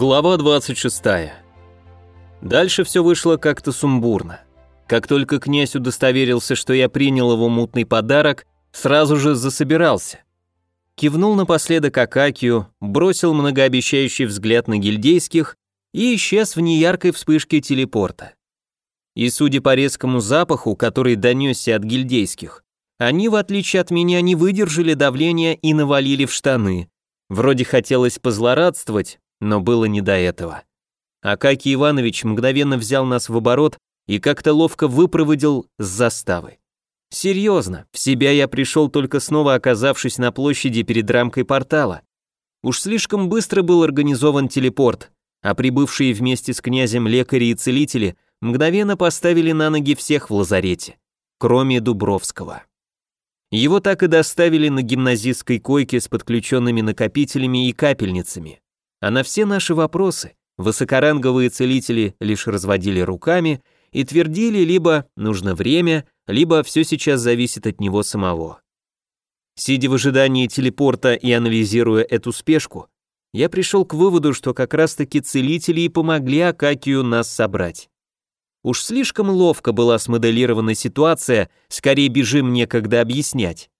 Глава 26. Дальше все вышло как-то сумбурно. Как только князь удостоверился, что я принял его мутный подарок, сразу же засобирался. Кивнул напоследок Акакию, бросил многообещающий взгляд на гильдейских и исчез в неяркой вспышке телепорта. И судя по резкому запаху, который донесся от гильдейских, они, в отличие от меня, не выдержали давления и навалили в штаны. Вроде хотелось позлорадствовать, но было не до этого. Акакий Иванович мгновенно взял нас в оборот и как-то ловко выпроводил с заставы. Серьезно, в себя я пришел только снова оказавшись на площади перед рамкой портала. Уж слишком быстро был организован телепорт, а прибывшие вместе с князем лекари и целители мгновенно поставили на ноги всех в лазарете, кроме Дубровского. Его так и доставили на гимназистской койке с подключенными накопителями и капельницами. А на все наши вопросы высокоранговые целители лишь разводили руками и твердили либо нужно время, либо все сейчас зависит от него самого. Сидя в ожидании телепорта и анализируя эту спешку, я пришел к выводу, что как раз-таки целители и помогли Акакию нас собрать. Уж слишком ловко была смоделирована ситуация, скорее бежим некогда объяснять.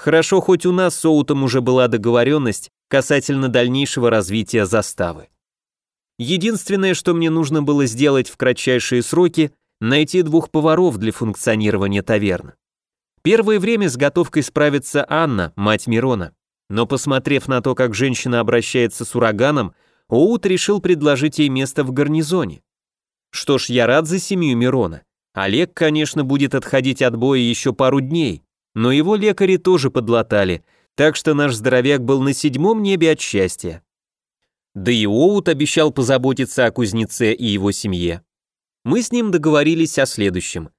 Хорошо, хоть у нас с Оутом уже была договоренность касательно дальнейшего развития заставы. Единственное, что мне нужно было сделать в кратчайшие сроки, найти двух поваров для функционирования таверны. Первое время с готовкой справится Анна, мать Мирона. Но посмотрев на то, как женщина обращается с ураганом, Оут решил предложить ей место в гарнизоне. Что ж, я рад за семью Мирона. Олег, конечно, будет отходить от боя еще пару дней, но его лекари тоже подлатали, так что наш здоровяк был на седьмом небе от счастья. Да и Оут обещал позаботиться о кузнеце и его семье. Мы с ним договорились о следующем.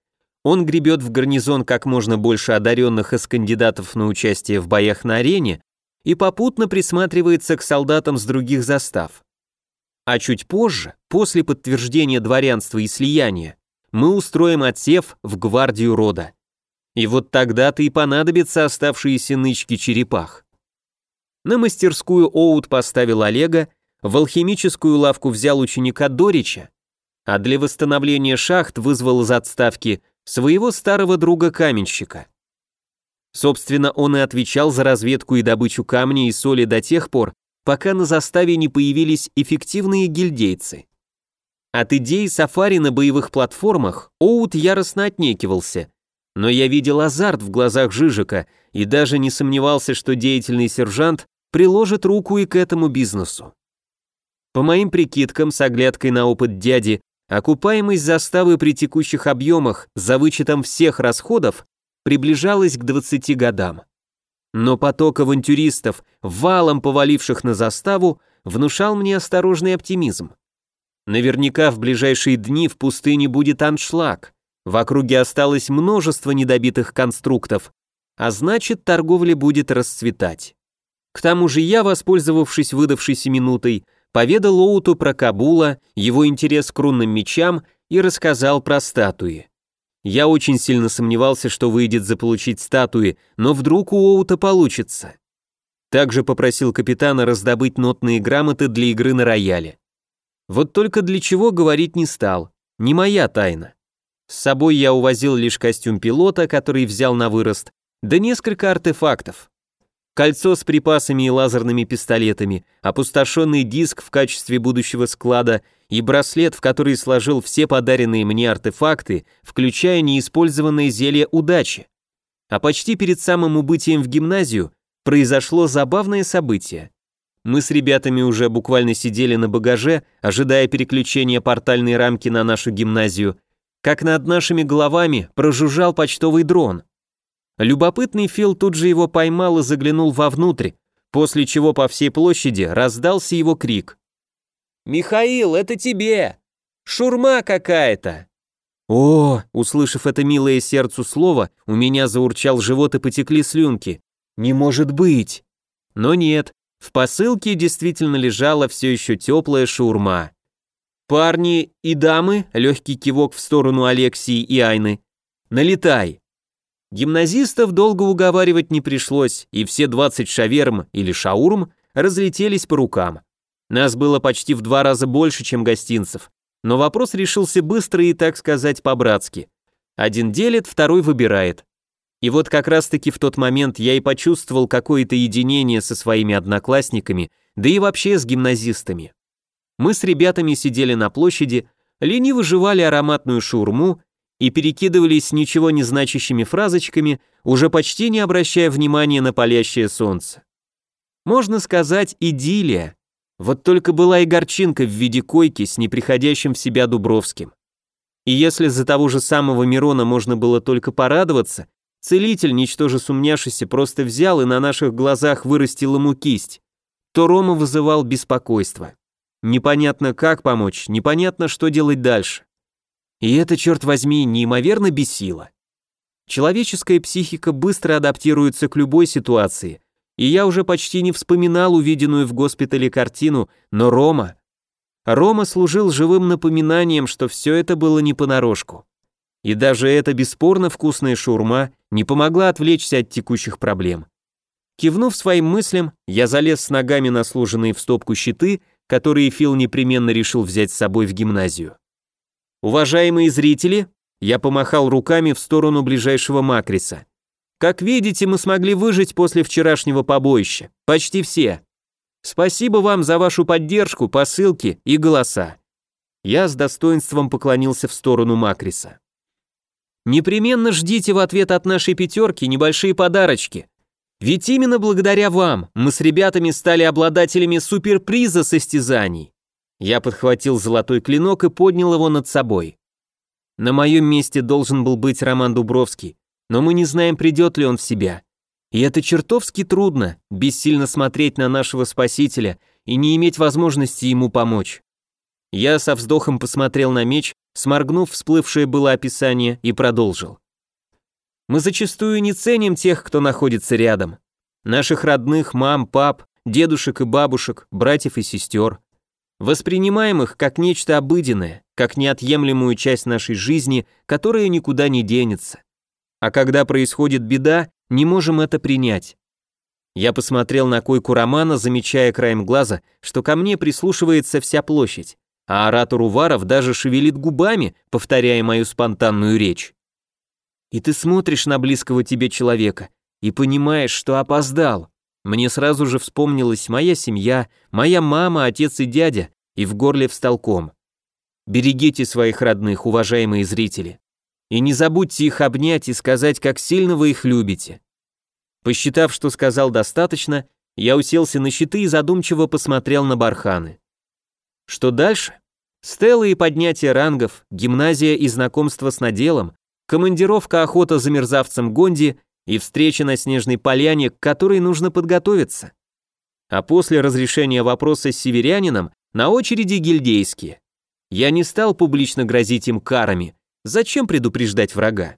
Он гребет в гарнизон как можно больше одаренных из кандидатов на участие в боях на арене и попутно присматривается к солдатам с других застав. А чуть позже, после подтверждения дворянства и слияния, мы устроим отсев в гвардию рода. И вот тогда-то и понадобятся оставшиеся нычки черепах. На мастерскую Оут поставил Олега, в алхимическую лавку взял ученика Дорича, а для восстановления шахт вызвал из отставки своего старого друга-каменщика. Собственно, он и отвечал за разведку и добычу камня и соли до тех пор, пока на заставе не появились эффективные гильдейцы. От идеи сафари на боевых платформах Оут яростно отнекивался, но я видел азарт в глазах Жижика и даже не сомневался, что деятельный сержант приложит руку и к этому бизнесу. По моим прикидкам, с оглядкой на опыт дяди, окупаемость заставы при текущих объемах за вычетом всех расходов приближалась к 20 годам. Но поток авантюристов, валом поваливших на заставу, внушал мне осторожный оптимизм. Наверняка в ближайшие дни в пустыне будет аншлаг. В округе осталось множество недобитых конструктов, а значит, торговля будет расцветать. К тому же я, воспользовавшись выдавшейся минутой, поведал Оуту про Кабула, его интерес к рунным мечам и рассказал про статуи. Я очень сильно сомневался, что выйдет заполучить статуи, но вдруг у Оута получится. Также попросил капитана раздобыть нотные грамоты для игры на рояле. Вот только для чего говорить не стал, не моя тайна. С собой я увозил лишь костюм пилота, который взял на вырост, да несколько артефактов кольцо с припасами и лазерными пистолетами, опустошенный диск в качестве будущего склада и браслет, в который сложил все подаренные мне артефакты, включая неиспользованное зелье удачи. А почти перед самым убытием в гимназию произошло забавное событие. Мы с ребятами уже буквально сидели на багаже, ожидая переключения портальной рамки на нашу гимназию, как над нашими головами прожужжал почтовый дрон. Любопытный Фил тут же его поймал и заглянул вовнутрь, после чего по всей площади раздался его крик. «Михаил, это тебе! Шурма какая-то!» «О!» — услышав это милое сердцу слово, у меня заурчал живот и потекли слюнки. «Не может быть!» Но нет, в посылке действительно лежала все еще теплая шаурма. «Парни и дамы», — легкий кивок в сторону Алексии и Айны, — «налетай!» Гимназистов долго уговаривать не пришлось, и все 20 шаверм или шаурм разлетелись по рукам. Нас было почти в два раза больше, чем гостинцев, но вопрос решился быстро и, так сказать, по-братски. Один делит, второй выбирает. И вот как раз-таки в тот момент я и почувствовал какое-то единение со своими одноклассниками, да и вообще с гимназистами. Мы с ребятами сидели на площади, лениво жевали ароматную шаурму и перекидывались ничего не значащими фразочками, уже почти не обращая внимания на палящее солнце. Можно сказать, идиллия. Вот только была и горчинка в виде койки с неприходящим в себя Дубровским. И если за того же самого Мирона можно было только порадоваться, целитель, ничтоже сумняшися, просто взял и на наших глазах вырастил ему кисть, то Рома вызывал беспокойство. Непонятно, как помочь, непонятно, что делать дальше. И это, черт возьми, неимоверно бесило. Человеческая психика быстро адаптируется к любой ситуации, и я уже почти не вспоминал увиденную в госпитале картину, но Рома... Рома служил живым напоминанием, что все это было не понарошку. И даже эта бесспорно вкусная шурма не помогла отвлечься от текущих проблем. Кивнув своим мыслям, я залез с ногами на сложенные в стопку щиты которые Фил непременно решил взять с собой в гимназию. Уважаемые зрители, я помахал руками в сторону ближайшего Макриса. Как видите, мы смогли выжить после вчерашнего побоища. Почти все. Спасибо вам за вашу поддержку, посылки и голоса. Я с достоинством поклонился в сторону Макриса. Непременно ждите в ответ от нашей пятерки небольшие подарочки. Ведь именно благодаря вам мы с ребятами стали обладателями суперприза состязаний. Я подхватил золотой клинок и поднял его над собой. На моем месте должен был быть Роман Дубровский, но мы не знаем, придет ли он в себя. И это чертовски трудно, бессильно смотреть на нашего спасителя и не иметь возможности ему помочь. Я со вздохом посмотрел на меч, сморгнув всплывшее было описание, и продолжил. Мы зачастую не ценим тех, кто находится рядом. Наших родных, мам, пап, дедушек и бабушек, братьев и сестер. Воспринимаем их как нечто обыденное, как неотъемлемую часть нашей жизни, которая никуда не денется. А когда происходит беда, не можем это принять. Я посмотрел на койку Романа, замечая краем глаза, что ко мне прислушивается вся площадь, а оратор Уваров даже шевелит губами, повторяя мою спонтанную речь. И ты смотришь на близкого тебе человека и понимаешь, что опоздал. Мне сразу же вспомнилась моя семья, моя мама, отец и дядя, и в горле встал ком. Берегите своих родных, уважаемые зрители. И не забудьте их обнять и сказать, как сильно вы их любите. Посчитав, что сказал достаточно, я уселся на щиты и задумчиво посмотрел на барханы. Что дальше? Стеллы и поднятие рангов, гимназия и знакомство с наделом, командировка охота за мерзавцем Гонди и встреча на снежной поляне, к которой нужно подготовиться. А после разрешения вопроса с северянином на очереди гильдейские. Я не стал публично грозить им карами, зачем предупреждать врага?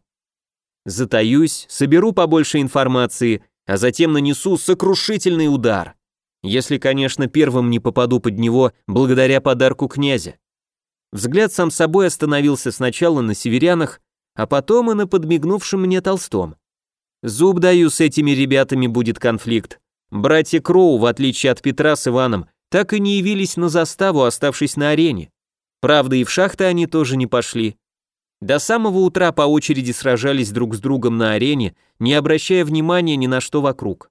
Затаюсь, соберу побольше информации, а затем нанесу сокрушительный удар. Если, конечно, первым не попаду под него благодаря подарку князя. Взгляд сам собой остановился сначала на северянах, а потом и на подмигнувшем мне Толстом. Зуб даю, с этими ребятами будет конфликт. Братья Кроу, в отличие от Петра с Иваном, так и не явились на заставу, оставшись на арене. Правда, и в шахты они тоже не пошли. До самого утра по очереди сражались друг с другом на арене, не обращая внимания ни на что вокруг.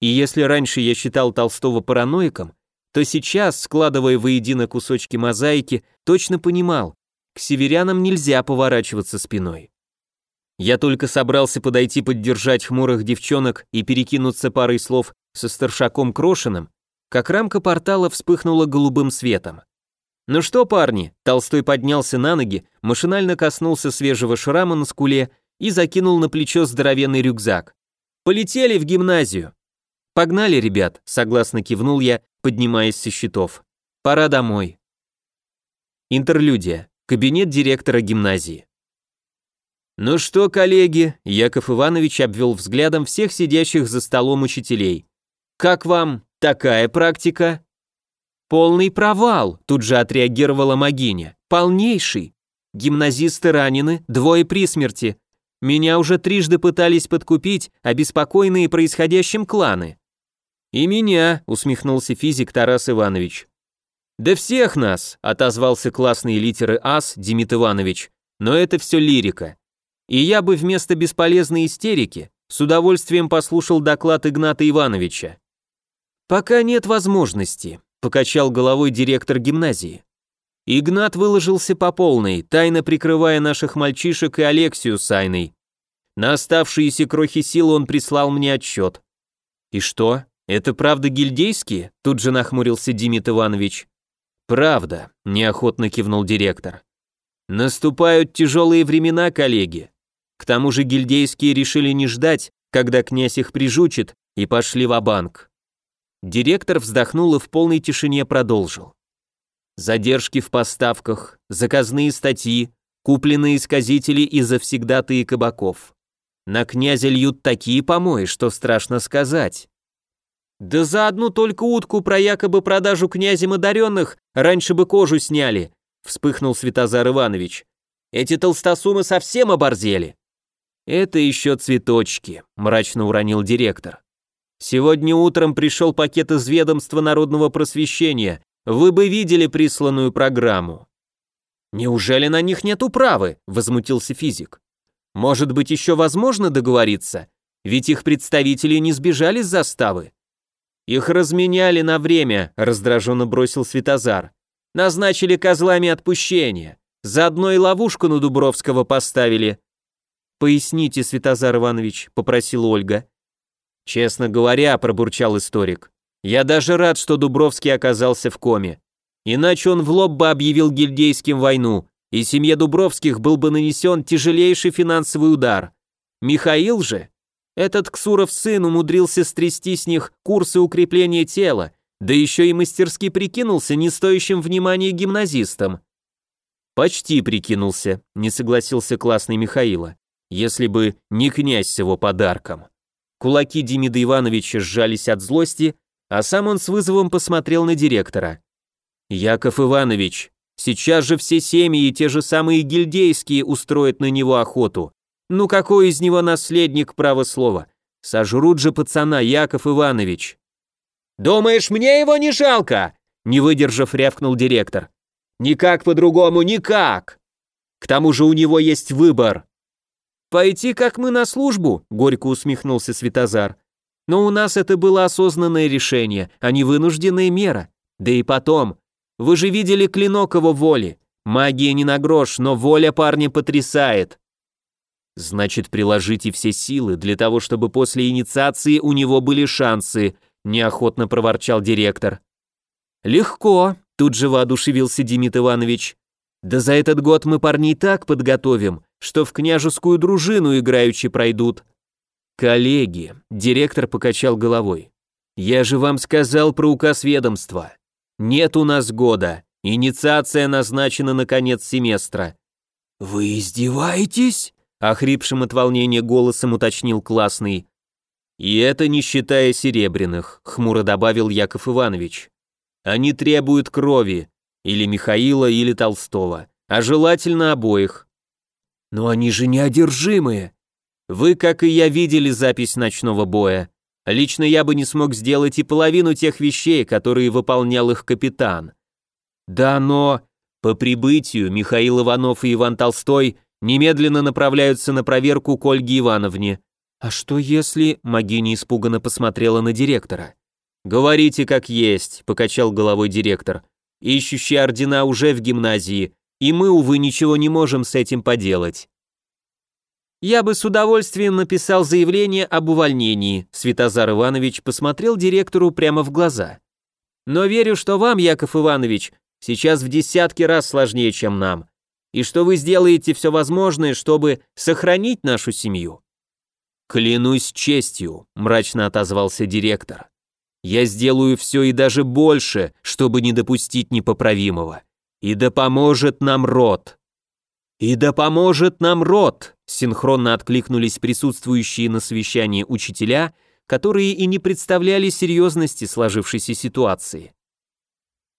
И если раньше я считал Толстого параноиком, то сейчас, складывая воедино кусочки мозаики, точно понимал, к северянам нельзя поворачиваться спиной. Я только собрался подойти поддержать хмурых девчонок и перекинуться парой слов со старшаком Крошиным, как рамка портала вспыхнула голубым светом. «Ну что, парни?» Толстой поднялся на ноги, машинально коснулся свежего шрама на скуле и закинул на плечо здоровенный рюкзак. «Полетели в гимназию!» «Погнали, ребят», — согласно кивнул я, поднимаясь со счетов. «Пора домой». Интерлюдия. Кабинет директора гимназии. «Ну что, коллеги?» – Яков Иванович обвел взглядом всех сидящих за столом учителей. «Как вам такая практика?» «Полный провал», – тут же отреагировала Магиня. «Полнейший. Гимназисты ранены, двое при смерти. Меня уже трижды пытались подкупить, обеспокоенные происходящим кланы». «И меня», – усмехнулся физик Тарас Иванович. «Да всех нас», — отозвался классный литеры ас Демид Иванович, «но это все лирика. И я бы вместо бесполезной истерики с удовольствием послушал доклад Игната Ивановича». «Пока нет возможности», — покачал головой директор гимназии. Игнат выложился по полной, тайно прикрывая наших мальчишек и Алексию с Айной. На оставшиеся крохи сил он прислал мне отчет. «И что, это правда гильдейские?» Тут же нахмурился Димит Иванович. «Правда», – неохотно кивнул директор. «Наступают тяжелые времена, коллеги. К тому же гильдейские решили не ждать, когда князь их прижучит, и пошли в банк Директор вздохнул и в полной тишине продолжил. Задержки в поставках, заказные статьи, купленные сказители и завсегдатые кабаков. На князя льют такие помои, что страшно сказать. Да за одну только утку про якобы продажу князем одаренных раньше бы кожу сняли, вспыхнул Святозар Иванович. Эти толстосумы совсем оборзели. Это еще цветочки, мрачно уронил директор. Сегодня утром пришел пакет из ведомства народного просвещения. Вы бы видели присланную программу. Неужели на них нет управы? возмутился физик. Может быть, еще возможно договориться? Ведь их представители не сбежали с заставы. Их разменяли на время, раздраженно бросил Светозар. Назначили козлами отпущения. Заодно и ловушку на Дубровского поставили. Поясните, Светозар Иванович, попросила Ольга. Честно говоря, пробурчал историк. Я даже рад, что Дубровский оказался в коме. Иначе он в лоб бы объявил гильдейским войну, и семье Дубровских был бы нанесен тяжелейший финансовый удар. Михаил же, этот Ксуров сын умудрился стрясти с них курсы укрепления тела, да еще и мастерски прикинулся не стоящим внимания гимназистом. Почти прикинулся, не согласился классный Михаила, если бы не князь с его подарком. Кулаки Демида Ивановича сжались от злости, а сам он с вызовом посмотрел на директора. «Яков Иванович, сейчас же все семьи и те же самые гильдейские устроят на него охоту. Ну какой из него наследник право слова? Сожрут же пацана, Яков Иванович. Думаешь, мне его не жалко? Не выдержав, рявкнул директор. Никак по-другому, никак. К тому же у него есть выбор. Пойти, как мы, на службу, горько усмехнулся Светозар. Но у нас это было осознанное решение, а не вынужденная мера. Да и потом, вы же видели клинок его воли. Магия не на грош, но воля парня потрясает. Значит, приложите все силы для того, чтобы после инициации у него были шансы, неохотно проворчал директор. Легко, тут же воодушевился Демид Иванович. Да за этот год мы парней так подготовим, что в княжескую дружину играючи пройдут. Коллеги, директор покачал головой. Я же вам сказал про указ ведомства. Нет у нас года. Инициация назначена на конец семестра. Вы издеваетесь? Охрипшим от волнения голосом уточнил классный. И это не считая серебряных, хмуро добавил Яков Иванович. Они требуют крови, или Михаила, или Толстого, а желательно обоих. Но они же неодержимые. Вы, как и я, видели запись ночного боя. Лично я бы не смог сделать и половину тех вещей, которые выполнял их капитан. Да, но по прибытию Михаил Иванов и Иван Толстой немедленно направляются на проверку к Ольге Ивановне. А что если... Магини испуганно посмотрела на директора. «Говорите как есть», — покачал головой директор. «Ищущие ордена уже в гимназии, и мы, увы, ничего не можем с этим поделать». «Я бы с удовольствием написал заявление об увольнении», Святозар Иванович посмотрел директору прямо в глаза. «Но верю, что вам, Яков Иванович, сейчас в десятки раз сложнее, чем нам и что вы сделаете все возможное, чтобы сохранить нашу семью». «Клянусь честью», — мрачно отозвался директор. «Я сделаю все и даже больше, чтобы не допустить непоправимого. И да поможет нам род». «И да поможет нам род», — синхронно откликнулись присутствующие на совещании учителя, которые и не представляли серьезности сложившейся ситуации.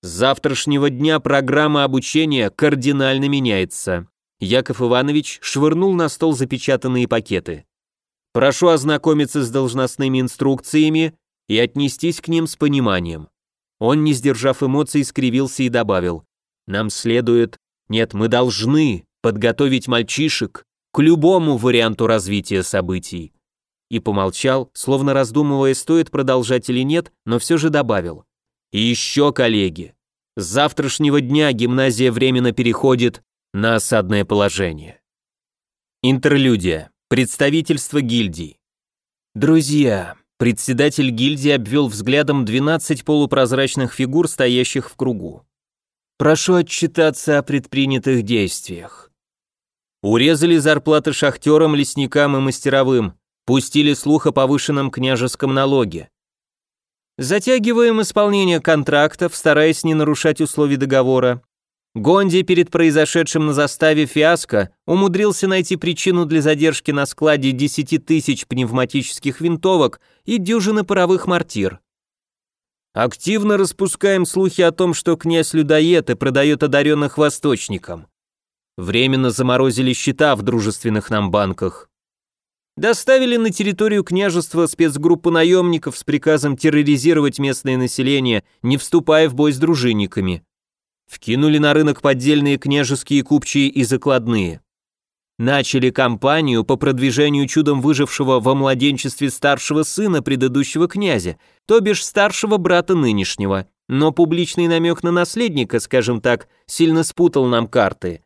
С завтрашнего дня программа обучения кардинально меняется. Яков Иванович швырнул на стол запечатанные пакеты. Прошу ознакомиться с должностными инструкциями и отнестись к ним с пониманием. Он, не сдержав эмоций, скривился и добавил. «Нам следует... Нет, мы должны подготовить мальчишек к любому варианту развития событий». И помолчал, словно раздумывая, стоит продолжать или нет, но все же добавил. «И еще, коллеги, с завтрашнего дня гимназия временно переходит на осадное положение». Интерлюдия. Представительство гильдии. Друзья, Председатель гильдии обвел взглядом 12 полупрозрачных фигур, стоящих в кругу. «Прошу отчитаться о предпринятых действиях». Урезали зарплаты шахтерам, лесникам и мастеровым, пустили слух о повышенном княжеском налоге. Затягиваем исполнение контрактов, стараясь не нарушать условий договора. Гонди перед произошедшим на заставе фиаско умудрился найти причину для задержки на складе 10 тысяч пневматических винтовок и дюжины паровых мортир. Активно распускаем слухи о том, что князь людоед и продает одаренных восточникам. Временно заморозили счета в дружественных нам банках. Доставили на территорию княжества спецгруппу наемников с приказом терроризировать местное население, не вступая в бой с дружинниками. Вкинули на рынок поддельные княжеские купчие и закладные. Начали кампанию по продвижению чудом выжившего во младенчестве старшего сына предыдущего князя, то бишь старшего брата нынешнего. Но публичный намек на наследника, скажем так, сильно спутал нам карты.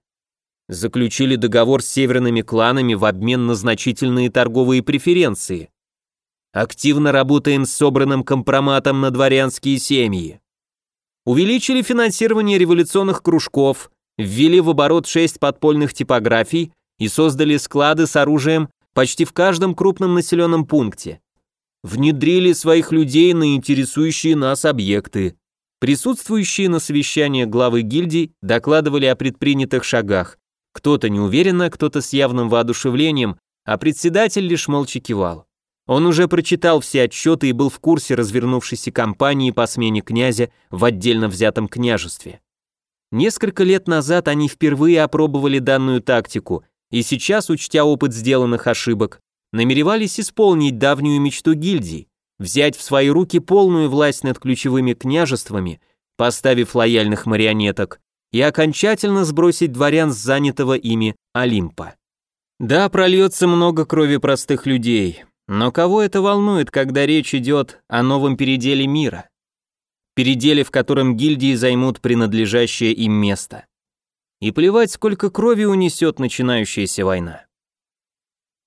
Заключили договор с северными кланами в обмен на значительные торговые преференции. Активно работаем с собранным компроматом на дворянские семьи увеличили финансирование революционных кружков, ввели в оборот шесть подпольных типографий и создали склады с оружием почти в каждом крупном населенном пункте. Внедрили своих людей на интересующие нас объекты. Присутствующие на совещании главы гильдий докладывали о предпринятых шагах. Кто-то неуверенно, кто-то с явным воодушевлением, а председатель лишь молча кивал. Он уже прочитал все отчеты и был в курсе развернувшейся кампании по смене князя в отдельно взятом княжестве. Несколько лет назад они впервые опробовали данную тактику, и сейчас, учтя опыт сделанных ошибок, намеревались исполнить давнюю мечту гильдии, взять в свои руки полную власть над ключевыми княжествами, поставив лояльных марионеток, и окончательно сбросить дворян с занятого ими Олимпа. Да, прольется много крови простых людей, но кого это волнует, когда речь идет о новом переделе мира? Переделе, в котором гильдии займут принадлежащее им место. И плевать, сколько крови унесет начинающаяся война.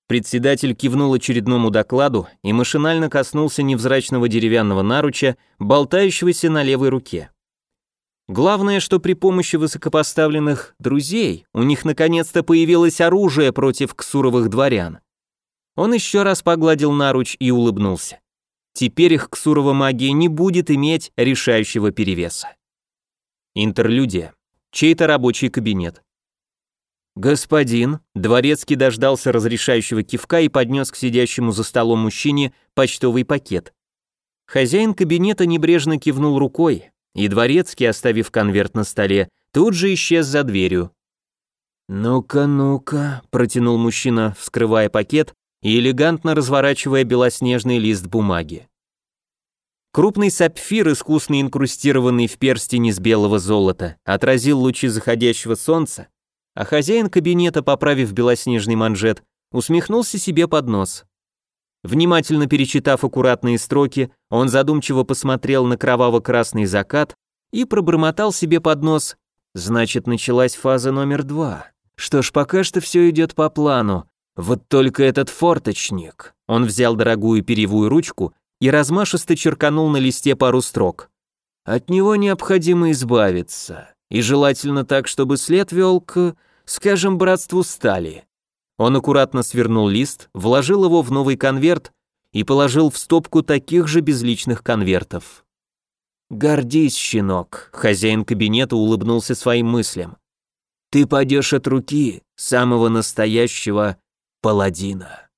Председатель кивнул очередному докладу и машинально коснулся невзрачного деревянного наруча, болтающегося на левой руке. Главное, что при помощи высокопоставленных друзей у них наконец-то появилось оружие против ксуровых дворян. Он еще раз погладил наруч и улыбнулся. Теперь их ксурова магия не будет иметь решающего перевеса. Интерлюдия. Чей-то рабочий кабинет. «Господин», дворецкий дождался разрешающего кивка и поднес к сидящему за столом мужчине почтовый пакет. Хозяин кабинета небрежно кивнул рукой, и дворецкий, оставив конверт на столе, тут же исчез за дверью. «Ну-ка, ну-ка», протянул мужчина, вскрывая пакет и элегантно разворачивая белоснежный лист бумаги. Крупный сапфир, искусно инкрустированный в перстень из белого золота, отразил лучи заходящего солнца, а хозяин кабинета, поправив белоснежный манжет, усмехнулся себе под нос. Внимательно перечитав аккуратные строки, он задумчиво посмотрел на кроваво-красный закат и пробормотал себе под нос «Значит, началась фаза номер два. Что ж, пока что все идет по плану, вот только этот форточник. Он взял дорогую перьевую ручку и размашисто черканул на листе пару строк. От него необходимо избавиться, и желательно так, чтобы след вел к, скажем, братству стали. Он аккуратно свернул лист, вложил его в новый конверт и положил в стопку таких же безличных конвертов. «Гордись, щенок», — хозяин кабинета улыбнулся своим мыслям. «Ты падешь от руки самого настоящего паладина.